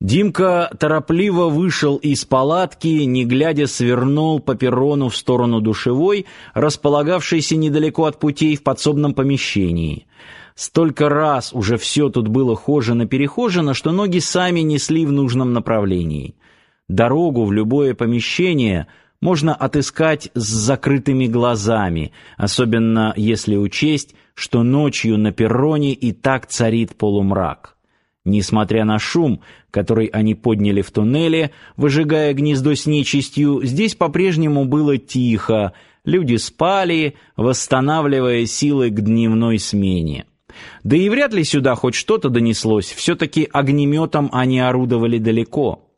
Димка торопливо вышел из палатки, не глядя свернул по перрону в сторону душевой, располагавшейся недалеко от путей в подсобном помещении. Столько раз уже все тут было хожено-перехожено, что ноги сами несли в нужном направлении. Дорогу в любое помещение можно отыскать с закрытыми глазами, особенно если учесть, что ночью на перроне и так царит полумрак. Несмотря на шум, который они подняли в туннеле, выжигая гнездо с нечистью, здесь по-прежнему было тихо, люди спали, восстанавливая силы к дневной смене. Да и вряд ли сюда хоть что-то донеслось, все-таки огнеметом они орудовали далеко.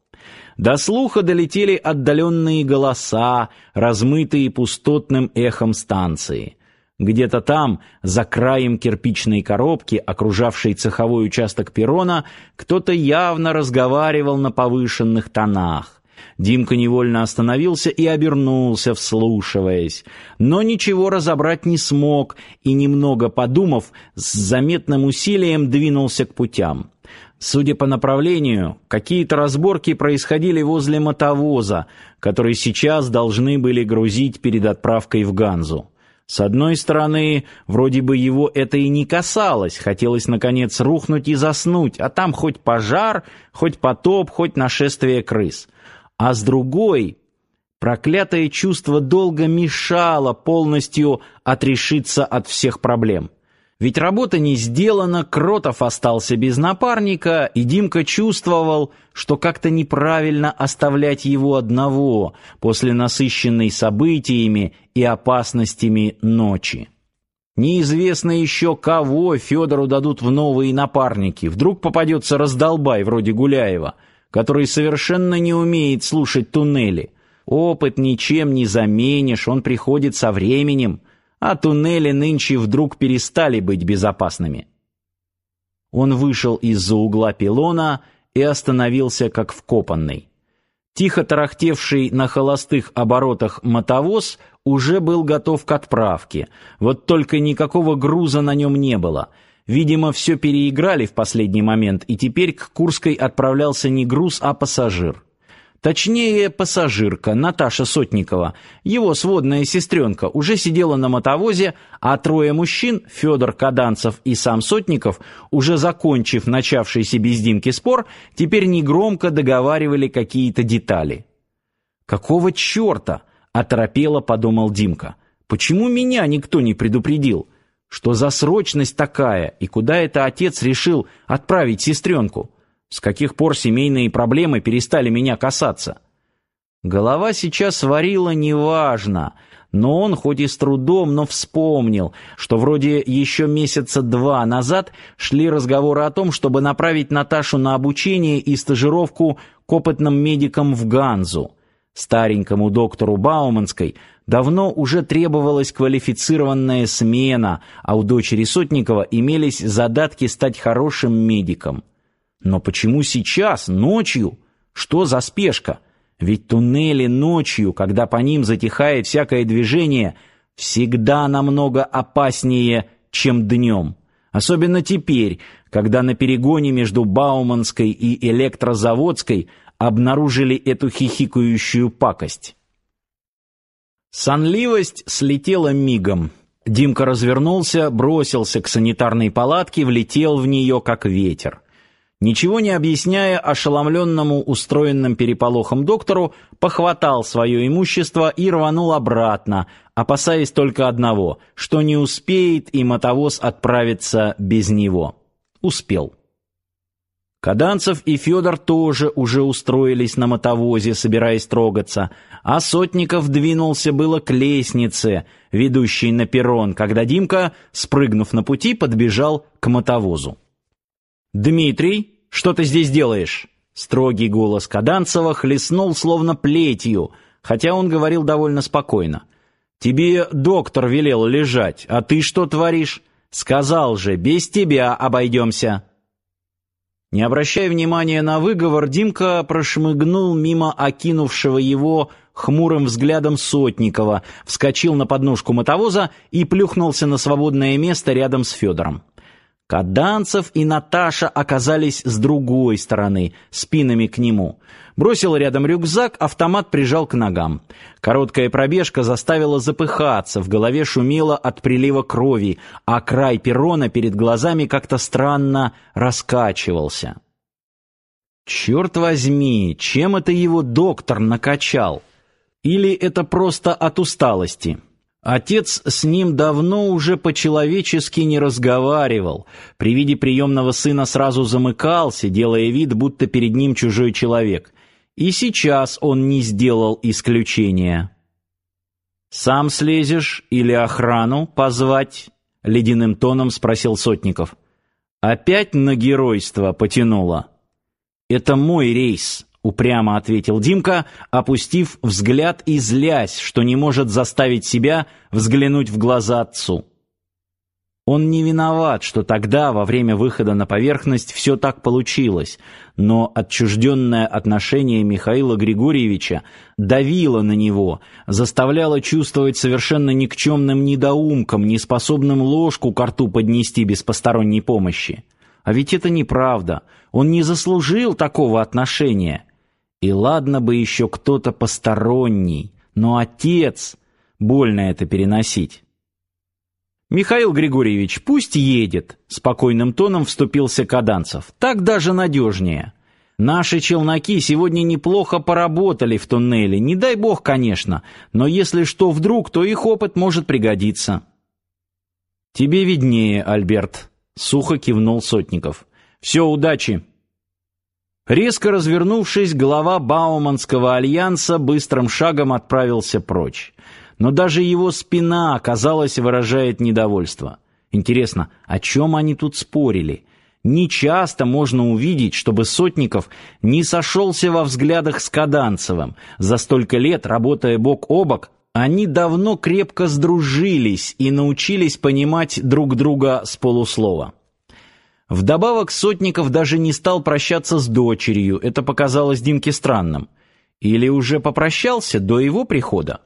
До слуха долетели отдаленные голоса, размытые пустотным эхом станции. Где-то там, за краем кирпичной коробки, окружавшей цеховой участок перрона, кто-то явно разговаривал на повышенных тонах. Димка невольно остановился и обернулся, вслушиваясь, но ничего разобрать не смог и немного подумав, с заметным усилием двинулся к путям. Судя по направлению, какие-то разборки происходили возле мотовоза, который сейчас должны были грузить перед отправкой в Ганзу. С одной стороны, вроде бы его это и не касалось, хотелось наконец рухнуть и заснуть, а там хоть пожар, хоть потоп, хоть нашествие крыс. А с другой, проклятое чувство долго мешало полностью отрешиться от всех проблем. Ведь работа не сделана, Кротов остался без напарника, и Димка чувствовал, что как-то неправильно оставлять его одного после насыщенной событиями и опасностями ночи. Неизвестно еще, кого Федору дадут в новые напарники. Вдруг попадется раздолбай вроде Гуляева, который совершенно не умеет слушать туннели. Опыт ничем не заменишь, он приходит со временем а туннели нынче вдруг перестали быть безопасными. Он вышел из-за угла пилона и остановился как вкопанный. Тихо тарахтевший на холостых оборотах мотовоз уже был готов к отправке. Вот только никакого груза на нем не было. Видимо, все переиграли в последний момент, и теперь к Курской отправлялся не груз, а пассажир. Точнее, пассажирка Наташа Сотникова, его сводная сестренка, уже сидела на мотовозе, а трое мужчин, Федор Каданцев и сам Сотников, уже закончив начавшийся без Димки спор, теперь негромко договаривали какие-то детали. «Какого черта?» — оторопело подумал Димка. «Почему меня никто не предупредил? Что за срочность такая, и куда это отец решил отправить сестренку?» С каких пор семейные проблемы перестали меня касаться? Голова сейчас варила неважно, но он хоть и с трудом, но вспомнил, что вроде еще месяца два назад шли разговоры о том, чтобы направить Наташу на обучение и стажировку к опытным медикам в Ганзу. Старенькому доктору Бауманской давно уже требовалась квалифицированная смена, а у дочери Сотникова имелись задатки стать хорошим медиком. Но почему сейчас, ночью? Что за спешка? Ведь туннели ночью, когда по ним затихает всякое движение, всегда намного опаснее, чем днем. Особенно теперь, когда на перегоне между Бауманской и Электрозаводской обнаружили эту хихикающую пакость. Сонливость слетела мигом. Димка развернулся, бросился к санитарной палатке, влетел в нее как ветер. Ничего не объясняя ошеломленному устроенным переполохом доктору, похватал свое имущество и рванул обратно, опасаясь только одного, что не успеет и мотовоз отправиться без него. Успел. Каданцев и Федор тоже уже устроились на мотовозе, собираясь трогаться, а Сотников двинулся было к лестнице, ведущей на перрон, когда Димка, спрыгнув на пути, подбежал к мотовозу. «Дмитрий, что ты здесь делаешь?» Строгий голос Каданцева хлестнул словно плетью, хотя он говорил довольно спокойно. «Тебе доктор велел лежать, а ты что творишь? Сказал же, без тебя обойдемся». Не обращая внимания на выговор, Димка прошмыгнул мимо окинувшего его хмурым взглядом Сотникова, вскочил на подножку мотовоза и плюхнулся на свободное место рядом с Федором. Каданцев и Наташа оказались с другой стороны, спинами к нему. Бросил рядом рюкзак, автомат прижал к ногам. Короткая пробежка заставила запыхаться, в голове шумело от прилива крови, а край перрона перед глазами как-то странно раскачивался. Черт возьми, чем это его доктор накачал? Или это просто от усталости? Отец с ним давно уже по-человечески не разговаривал. При виде приемного сына сразу замыкался, делая вид, будто перед ним чужой человек. И сейчас он не сделал исключения. «Сам слезешь или охрану позвать?» — ледяным тоном спросил Сотников. «Опять на геройство потянуло?» «Это мой рейс», — упрямо ответил Димка, опустив взгляд и злясь, что не может заставить себя взглянуть в глаза отцу. Он не виноват, что тогда, во время выхода на поверхность, все так получилось, но отчужденное отношение Михаила Григорьевича давило на него, заставляло чувствовать совершенно никчемным недоумком, неспособным ложку к рту поднести без посторонней помощи. А ведь это неправда, он не заслужил такого отношения. И ладно бы еще кто-то посторонний, но отец... Больно это переносить. Михаил Григорьевич, пусть едет, спокойным тоном вступился Каданцев. Так даже надежнее. Наши челноки сегодня неплохо поработали в туннеле, не дай бог, конечно, но если что вдруг, то их опыт может пригодиться. Тебе виднее, Альберт, сухо кивнул Сотников. Все, удачи. Резко развернувшись, глава Бауманского альянса быстрым шагом отправился прочь но даже его спина, казалось, выражает недовольство. Интересно, о чем они тут спорили? Не часто можно увидеть, чтобы Сотников не сошелся во взглядах с Каданцевым. За столько лет, работая бок о бок, они давно крепко сдружились и научились понимать друг друга с полуслова. Вдобавок Сотников даже не стал прощаться с дочерью, это показалось Димке странным. Или уже попрощался до его прихода?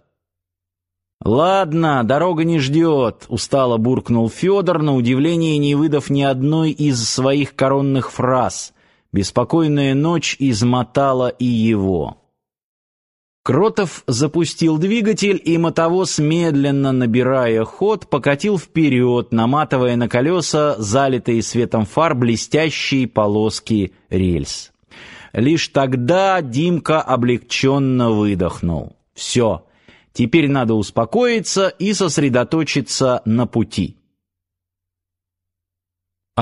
«Ладно, дорога не ждет», — устало буркнул Федор, на удивление не выдав ни одной из своих коронных фраз. Беспокойная ночь измотала и его. Кротов запустил двигатель, и мотовоз, медленно набирая ход, покатил вперед, наматывая на колеса, залитые светом фар, блестящие полоски рельс. Лишь тогда Димка облегченно выдохнул. «Все». Теперь надо успокоиться и сосредоточиться на пути.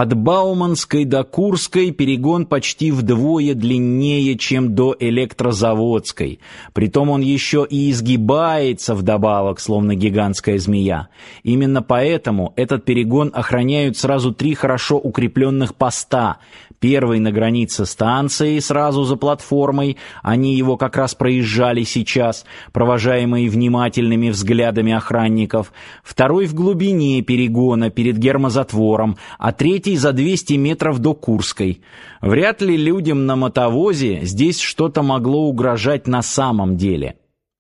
От Бауманской до Курской перегон почти вдвое длиннее, чем до Электрозаводской. Притом он еще и изгибается вдобавок, словно гигантская змея. Именно поэтому этот перегон охраняют сразу три хорошо укрепленных поста, Первый на границе станции, сразу за платформой, они его как раз проезжали сейчас, провожаемые внимательными взглядами охранников. Второй в глубине перегона перед гермозатвором, а третий за 200 метров до Курской. Вряд ли людям на мотовозе здесь что-то могло угрожать на самом деле.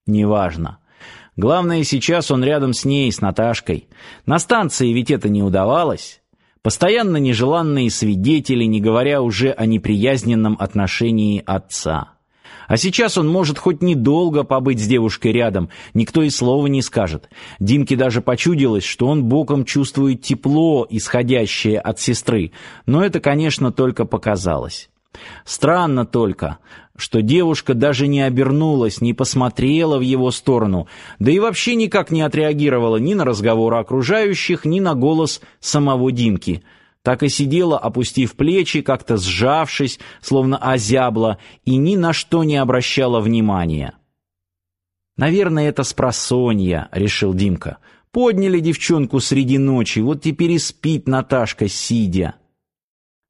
Неважно. Главное, сейчас он рядом с ней, с Наташкой. На станции ведь это не удавалось. Постоянно нежеланные свидетели, не говоря уже о неприязненном отношении отца. А сейчас он может хоть недолго побыть с девушкой рядом, никто и слова не скажет. Димке даже почудилось, что он боком чувствует тепло, исходящее от сестры, но это, конечно, только показалось. Странно только, что девушка даже не обернулась, не посмотрела в его сторону, да и вообще никак не отреагировала ни на разговоры окружающих, ни на голос самого Димки. Так и сидела, опустив плечи, как-то сжавшись, словно озябла, и ни на что не обращала внимания. «Наверное, это спросонья», — решил Димка. «Подняли девчонку среди ночи, вот теперь и спит Наташка, сидя».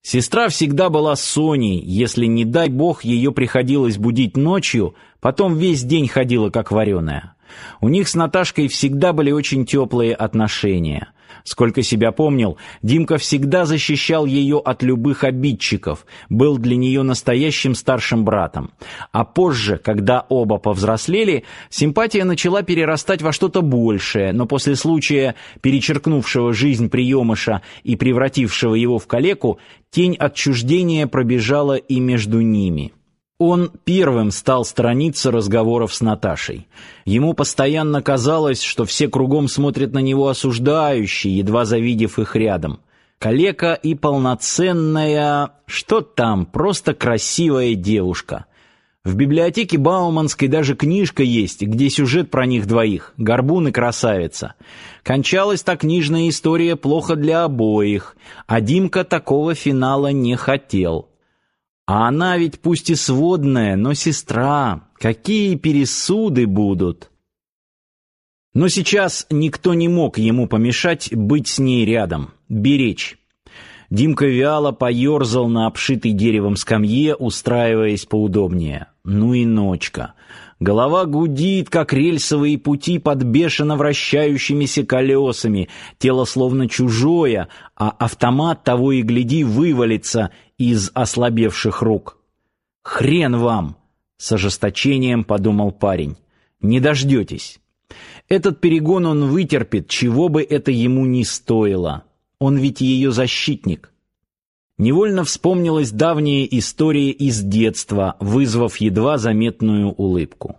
Сестра всегда была Соней, если, не дай бог, ее приходилось будить ночью, потом весь день ходила как вареная. У них с Наташкой всегда были очень теплые отношения. Сколько себя помнил, Димка всегда защищал ее от любых обидчиков, был для нее настоящим старшим братом. А позже, когда оба повзрослели, симпатия начала перерастать во что-то большее, но после случая, перечеркнувшего жизнь приемыша и превратившего его в калеку, тень отчуждения пробежала и между ними. Он первым стал сторониться разговоров с Наташей. Ему постоянно казалось, что все кругом смотрят на него осуждающе, едва завидев их рядом. Калека и полноценная, что там, просто красивая девушка. В библиотеке Бауманской даже книжка есть, где сюжет про них двоих, Горбун и красавица. Кончалась та книжная история плохо для обоих, а Димка такого финала не хотел. А она ведь пусть и сводная, но сестра. Какие пересуды будут? Но сейчас никто не мог ему помешать быть с ней рядом, беречь. Димка вяло поерзал на обшитой деревом скамье, устраиваясь поудобнее. Ну и ночка. Голова гудит, как рельсовые пути под бешено вращающимися колесами, тело словно чужое, а автомат того и гляди вывалится из ослабевших рук. «Хрен вам!» — с ожесточением подумал парень. «Не дождетесь». Этот перегон он вытерпит, чего бы это ему ни стоило. Он ведь ее защитник. Невольно вспомнилась давняя история из детства, вызвав едва заметную улыбку.